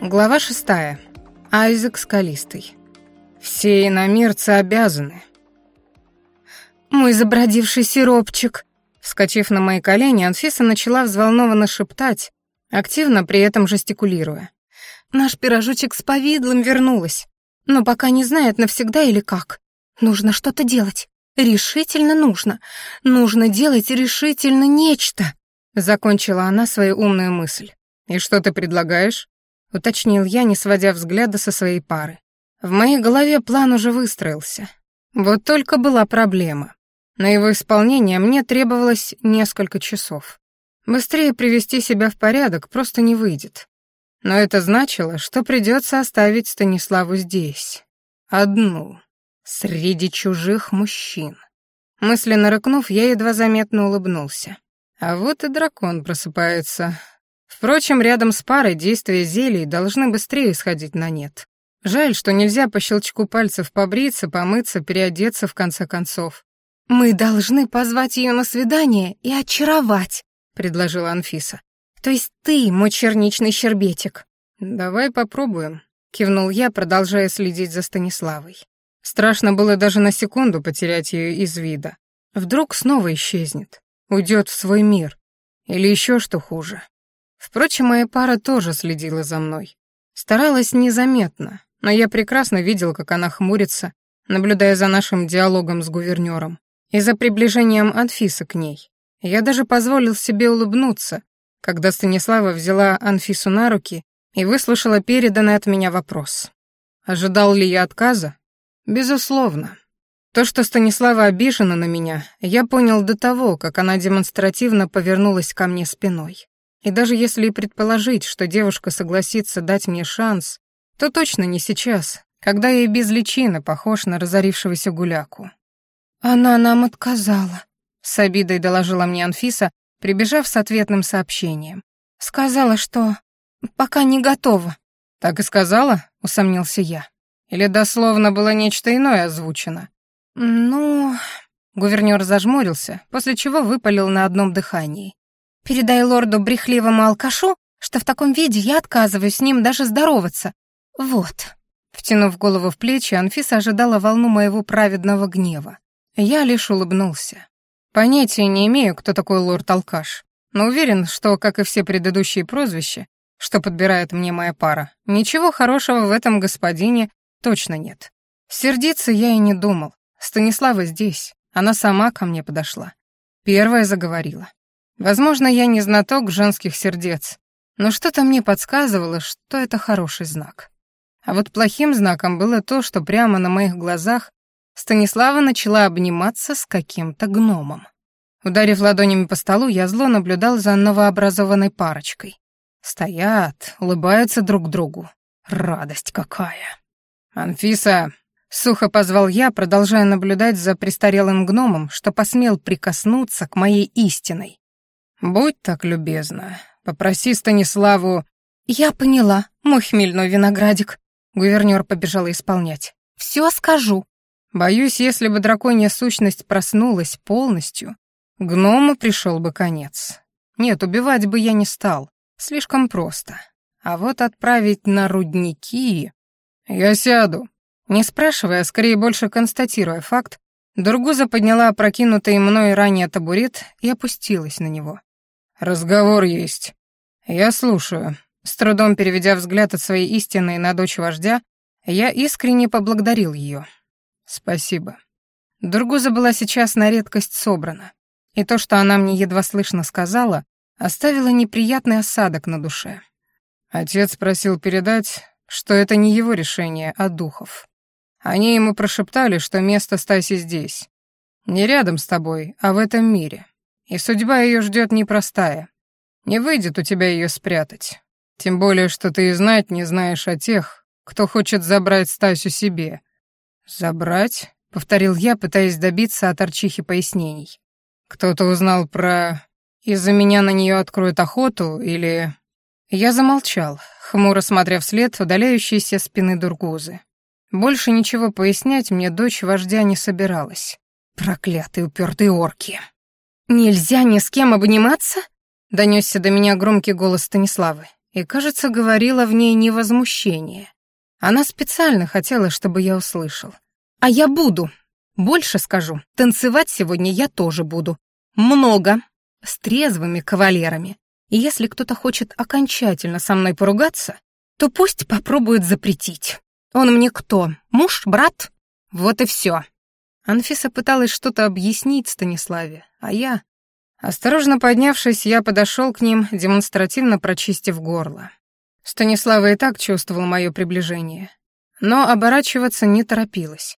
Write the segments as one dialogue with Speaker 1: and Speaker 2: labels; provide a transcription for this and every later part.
Speaker 1: Глава шестая. Айзек Скалистый. Все иномирцы обязаны. «Мой забродивший сиропчик!» Вскочив на мои колени, Анфиса начала взволнованно шептать, активно при этом жестикулируя. «Наш пирожочек с повидлом вернулась, но пока не знает, навсегда или как. Нужно что-то делать. Решительно нужно. Нужно делать решительно нечто!» Закончила она свою умную мысль. «И что ты предлагаешь?» — уточнил я, не сводя взгляда со своей пары. В моей голове план уже выстроился. Вот только была проблема. На его исполнение мне требовалось несколько часов. Быстрее привести себя в порядок просто не выйдет. Но это значило, что придется оставить Станиславу здесь. Одну. Среди чужих мужчин. Мысленно рыкнув, я едва заметно улыбнулся. А вот и дракон просыпается. Впрочем, рядом с парой действия зелий должны быстрее сходить на нет. Жаль, что нельзя по щелчку пальцев побриться, помыться, переодеться в конце концов. «Мы должны позвать ее на свидание и очаровать», — предложила Анфиса. «То есть ты, мой черничный щербетик». «Давай попробуем», — кивнул я, продолжая следить за Станиславой. Страшно было даже на секунду потерять ее из вида. Вдруг снова исчезнет, уйдет в свой мир. Или еще что хуже. Впрочем, моя пара тоже следила за мной. Старалась незаметно, но я прекрасно видел, как она хмурится, наблюдая за нашим диалогом с гувернёром и за приближением Анфисы к ней. Я даже позволил себе улыбнуться, когда Станислава взяла Анфису на руки и выслушала переданный от меня вопрос. Ожидал ли я отказа? Безусловно. То, что Станислава обижена на меня, я понял до того, как она демонстративно повернулась ко мне спиной. И даже если предположить, что девушка согласится дать мне шанс, то точно не сейчас, когда я и без личины похож на разорившегося гуляку. «Она нам отказала», — с обидой доложила мне Анфиса, прибежав с ответным сообщением. «Сказала, что пока не готова». «Так и сказала?» — усомнился я. «Или дословно было нечто иное озвучено?» «Ну...» — гувернёр зажмурился, после чего выпалил на одном дыхании. Передай лорду брехливому алкашу, что в таком виде я отказываюсь с ним даже здороваться. Вот». Втянув голову в плечи, Анфиса ожидала волну моего праведного гнева. Я лишь улыбнулся. Понятия не имею, кто такой лорд-алкаш, но уверен, что, как и все предыдущие прозвища, что подбирает мне моя пара, ничего хорошего в этом господине точно нет. Сердиться я и не думал. Станислава здесь, она сама ко мне подошла. Первая заговорила. Возможно, я не знаток женских сердец, но что-то мне подсказывало, что это хороший знак. А вот плохим знаком было то, что прямо на моих глазах Станислава начала обниматься с каким-то гномом. Ударив ладонями по столу, я зло наблюдал за новообразованной парочкой. Стоят, улыбаются друг другу. Радость какая! «Анфиса!» — сухо позвал я, продолжая наблюдать за престарелым гномом, что посмел прикоснуться к моей истиной. «Будь так любезна, попроси Станиславу...» «Я поняла, мой хмельной виноградик», — гувернёр побежала исполнять. «Всё скажу». Боюсь, если бы драконья сущность проснулась полностью, гному пришел бы конец. Нет, убивать бы я не стал, слишком просто. А вот отправить на рудники... Я сяду. Не спрашивая, а скорее больше констатируя факт, Дургуза подняла опрокинутый мной ранее табурет и опустилась на него. «Разговор есть. Я слушаю». С трудом переведя взгляд от своей истины на дочь вождя, я искренне поблагодарил ее. «Спасибо». Дургуза была сейчас на редкость собрана, и то, что она мне едва слышно сказала, оставило неприятный осадок на душе. Отец просил передать, что это не его решение, а духов. Они ему прошептали, что место Стаси здесь. Не рядом с тобой, а в этом мире. И судьба ее ждет непростая. Не выйдет у тебя ее спрятать. Тем более, что ты и знать не знаешь о тех, кто хочет забрать Стасю себе. «Забрать?» — повторил я, пытаясь добиться от Арчихи пояснений. «Кто-то узнал про... Из-за меня на нее откроют охоту или...» Я замолчал, хмуро смотря вслед удаляющейся спины Дургузы. Больше ничего пояснять мне дочь вождя не собиралась. Проклятые упертые орки. «Нельзя ни с кем обниматься?» — донесся до меня громкий голос Станиславы. и, кажется, говорила в ней не возмущение. Она специально хотела, чтобы я услышал. «А я буду. Больше скажу. Танцевать сегодня я тоже буду. Много. С трезвыми кавалерами. И если кто-то хочет окончательно со мной поругаться, то пусть попробует запретить. Он мне кто? Муж? Брат? Вот и все. Анфиса пыталась что-то объяснить Станиславе, а я... Осторожно поднявшись, я подошел к ним, демонстративно прочистив горло. Станислава и так чувствовал мое приближение, но оборачиваться не торопилась.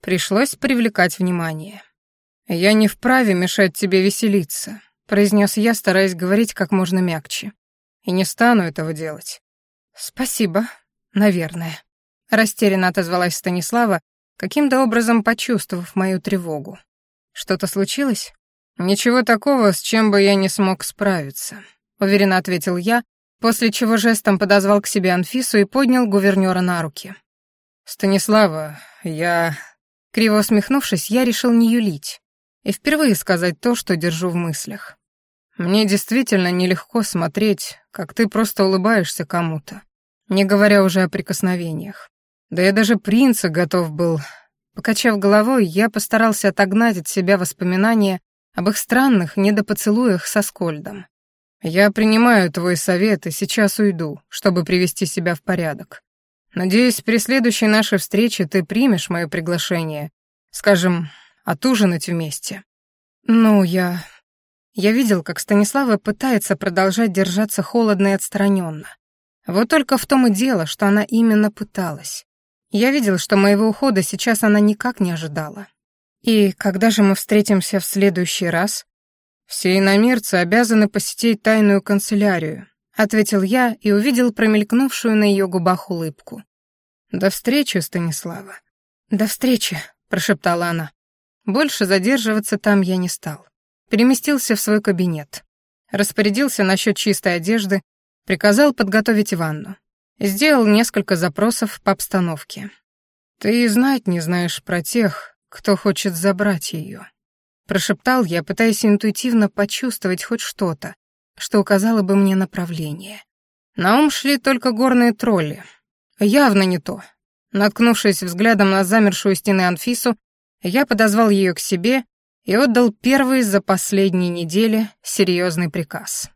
Speaker 1: Пришлось привлекать внимание. «Я не вправе мешать тебе веселиться», — произнес я, стараясь говорить как можно мягче. «И не стану этого делать». «Спасибо, наверное», — растерянно отозвалась Станислава, каким-то образом почувствовав мою тревогу. «Что-то случилось?» «Ничего такого, с чем бы я не смог справиться», — уверенно ответил я, после чего жестом подозвал к себе Анфису и поднял гувернера на руки. «Станислава, я...» Криво усмехнувшись, я решил не юлить и впервые сказать то, что держу в мыслях. «Мне действительно нелегко смотреть, как ты просто улыбаешься кому-то, не говоря уже о прикосновениях. Да я даже принца готов был...» Покачав головой, я постарался отогнать от себя воспоминания об их странных недопоцелуях со Скольдом. «Я принимаю твой совет и сейчас уйду, чтобы привести себя в порядок. Надеюсь, при следующей нашей встрече ты примешь мое приглашение, скажем, отужинать вместе». «Ну, я...» Я видел, как Станислава пытается продолжать держаться холодно и отстраненно. Вот только в том и дело, что она именно пыталась. Я видел, что моего ухода сейчас она никак не ожидала. «И когда же мы встретимся в следующий раз?» «Все иномирцы обязаны посетить тайную канцелярию», — ответил я и увидел промелькнувшую на ее губах улыбку. «До встречи, Станислава». «До встречи», — прошептала она. Больше задерживаться там я не стал. Переместился в свой кабинет. Распорядился насчет чистой одежды, приказал подготовить ванну. Сделал несколько запросов по обстановке. «Ты и знать не знаешь про тех, кто хочет забрать ее», Прошептал я, пытаясь интуитивно почувствовать хоть что-то, что указало бы мне направление. На ум шли только горные тролли. Явно не то. Наткнувшись взглядом на замершую стены Анфису, я подозвал ее к себе и отдал первый за последние недели серьезный приказ.